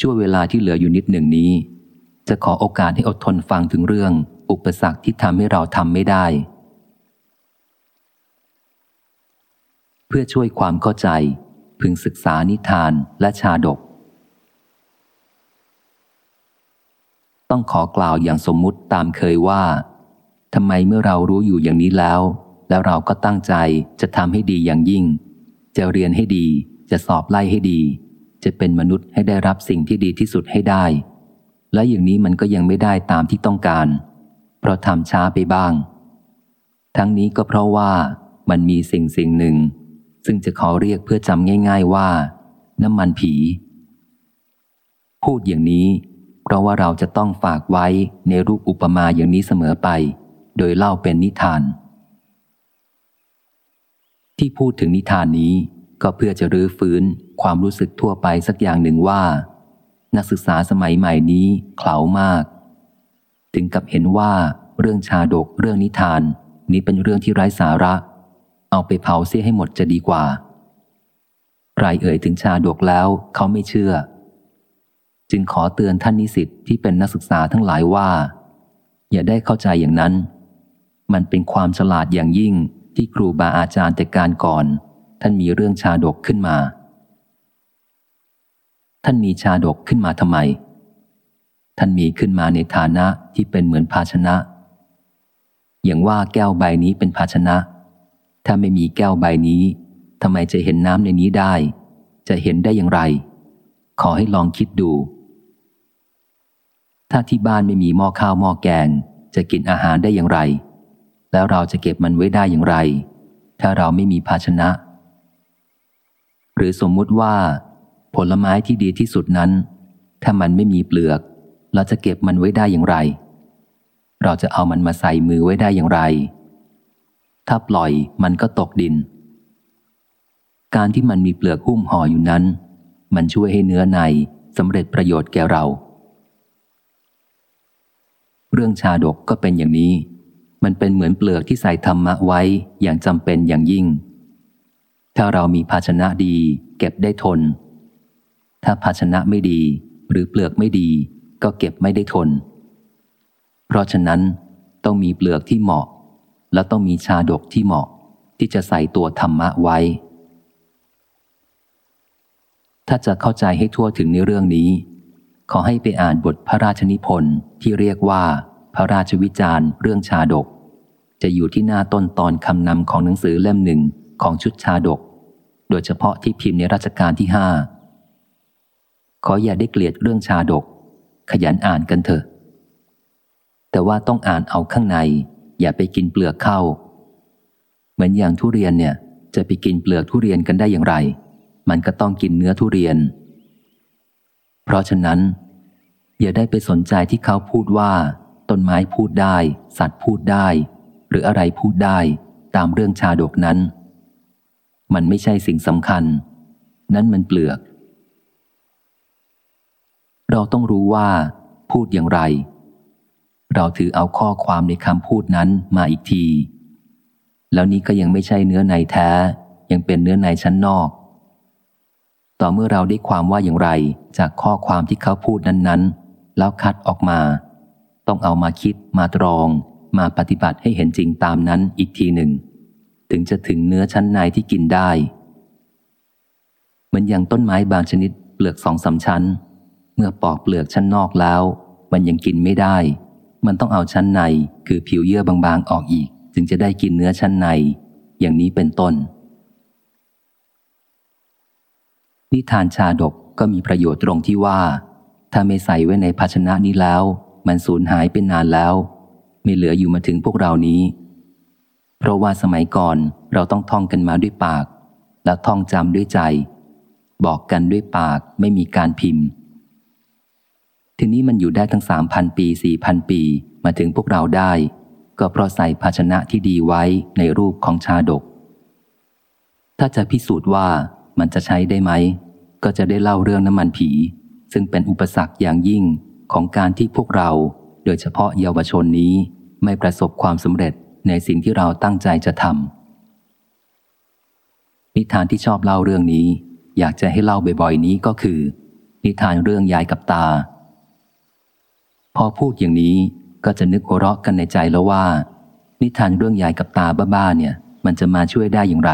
ช่วเวลาที่เหลืออยู่นิดหนึ่งนี้ จะขอโอกาสให้อดทนฟังถึงเรื่อง อุปสรรคที่ทำให้เราทำไม่ได้ เพื่อช่วยความเข้าใจ พึงศึกษานิทานและชาดก ต้องขอกล่าวอย่างสมมุติตามเคยว่าทำไมเมื่อเรารู้อยู่อย่างนี้แล้ว แล้วเราก็ตั้งใจจะทำให้ดีอย่างยิ่ง จะเรียนให้ดี จะสอบไล่ให้ดี จะเป็นมนุษย์ให้ได้รับสิ่งที่ดีที่สุดให้ได้ และอย่างนี้มันก็ยังไม่ได้ตามที่ต้องการ เพราะทำช้าไปบ้าง ทั้งนี้ก็เพราะว่ามันมีสิ่งสิ่งหนึ่ง ซึ่งจะขอเรียกเพื่อจำง่าย ๆว่า น้ำมันผี พูดอย่างนี้ เพราะว่าเราจะต้องฝากไว้ในรูปอุปมาอย่างนี้เสมอไป โดยเล่าเป็นนิทาน ที่พูดถึงนิทานนี้ ก็เพื่อจะรื้อฟื้นความรู้สึกทั่วไปสักอย่างหนึ่งว่า นักศึกษาสมัยใหม่นี้เข่ามาก ถึงกับเห็นว่าเรื่องชาดกเรื่องนิทาน นี้เป็นเรื่องที่ไร้สาระ เอาไปเผาเสียให้หมดจะดีกว่า ใครเอ่ยถึงชาดกแล้วเขาไม่เชื่อ จึงขอเตือนท่านนิสิตที่เป็นนักศึกษาทั้งหลายว่า อย่าได้เข้าใจอย่างนั้น มันเป็นความฉลาดอย่างยิ่งที่ครูบาอาจารย์แต่การก่อน ท่านมีเรื่องชาดกขึ้นมา ท่านมีชาดกขึ้นมาทำไม ท่านมีขึ้นมาในฐานะที่เป็นเหมือนภาชนะ อย่างว่าแก้วใบนี้เป็นภาชนะ ถ้าไม่มีแก้วใบนี้ทำไมจะเห็นน้ำในนี้ได้ จะเห็นได้อย่างไร ขอให้ลองคิดดู ถ้าที่บ้านไม่มีหม้อข้าวหม้อแกง จะกินอาหารได้อย่างไร แล้วเราจะเก็บมันไว้ได้อย่างไร ถ้าเราไม่มีภาชนะ หรือสมมุติว่า ผลไม้ที่ดีที่สุดนั้น ถ้ามันไม่มีเปลือก เราจะเก็บมันไว้ได้อย่างไร เราจะเอามันมาใส่มือไว้ได้อย่างไร ถ้าปล่อยมันก็ตกดิน การที่มันมีเปลือกหุ้มห่ออยู่นั้น มันช่วยให้เนื้อในสำเร็จประโยชน์แก่เรา เรื่องชาดกก็เป็นอย่างนี้ มันเป็นเหมือนเปลือกที่ใส่ธรรมะไว้อย่างจำเป็นอย่างยิ่ง ถ้าเรามีภาชนะดีเก็บได้ทน ถ้าภาชนะไม่ดี หรือเปลือกไม่ดี ก็เก็บไม่ได้ทน เพราะฉะนั้นต้องมีเปลือกที่เหมาะ และต้องมีชาดกที่เหมาะ ที่จะใส่ตัวธรรมะไว้ ถ้าจะเข้าใจให้ทั่วถึงในเรื่องนี้ ขอให้ไปอ่านบทพระราชนิพนธ์ที่เรียกว่าพระราชวิจารณ์เรื่องชาดก จะอยู่ที่หน้าต้นตอนคำนำของหนังสือเล่มหนึ่ง ของชุดชาดก โดยเฉพาะที่พิมพ์ในรัชกาลที่ห้าขออย่าได้เกลียดเรื่องชาดก ขยันอ่านกันเถอะ แต่ว่าต้องอ่านเอาข้างใน อย่าไปกินเปลือกเข้า เหมือนอย่างทุเรียนเนี่ย จะไปกินเปลือกทุเรียนกันได้อย่างไร มันก็ต้องกินเนื้อทุเรียน เพราะฉะนั้น อย่าได้ไปสนใจที่เขาพูดว่าต้นไม้พูดได้ สัตว์พูดได้ หรืออะไรพูดได้ตามเรื่องชาดกนั้น มันไม่ใช่สิ่งสำคัญ นั้นมันเปลือก เราต้องรู้ว่า พูดอย่างไร เราถือเอาข้อความในคำพูดนั้นมาอีกที แล้วนี้ก็ยังไม่ใช่เนื้อในแท้ ยังเป็นเนื้อในชั้นนอก ต่อเมื่อเราได้ความว่าอย่างไร จากข้อความที่เขาพูดนั้นๆ แล้วคัดออกมา ต้องเอามาคิดมาตรอง มาปฏิบัติให้เห็นจริงตามนั้นอีกทีหนึ่ง ถึงจะถึงเนื้อชั้นในที่กินได้ เหมือนอย่างต้นไม้บางชนิดเปลือกสองสาชั้น เมื่อปอกเปลือกชั้นนอกแล้ว มันยังกินไม่ได้ มันต้องเอาชั้นในคือผิวเยื่อบางๆออกอีก จึงจะได้กินเนื้อชั้นใน อย่างนี้เป็นต้น นิทานชาดกก็มีประโยชน์ตรงที่ว่า ถ้าไม่ใส่ไว้ในภาชนะนี้แล้ว มันสูญหายเป็นนานแล้ว ไม่เหลืออยู่มาถึงพวกเรานี้ เพราะว่าสมัยก่อนเราต้องท่องกันมาด้วยปาก และท่องจำด้วยใจ บอกกันด้วยปากไม่มีการพิมพ์ ทีนี้มันอยู่ได้ทั้งสามพันปีสี่พันปีมาถึงพวกเราได้ ก็เพราะใส่ภาชนะที่ดีไว้ในรูปของชาดก ถ้าจะพิสูจน์ว่ามันจะใช้ได้ไหม ก็จะได้เล่าเรื่องน้ำมันผี ซึ่งเป็นอุปสรรคอย่างยิ่งของการที่พวกเรา โดยเฉพาะเยาวชนนี้ไม่ประสบความสำเร็จ ในสิ่งที่เราตั้งใจจะทำนิทานที่ชอบเล่าเรื่องนี้ อยากจะให้เล่าบ่อยๆนี้ก็คือ นิทานเรื่องยายกับตา พอพูดอย่างนี้ก็จะนึกหัวเราะกันในใจแล้วว่า นิทานเรื่องยายกับตาบ้าๆเนี่ย มันจะมาช่วยได้อย่างไร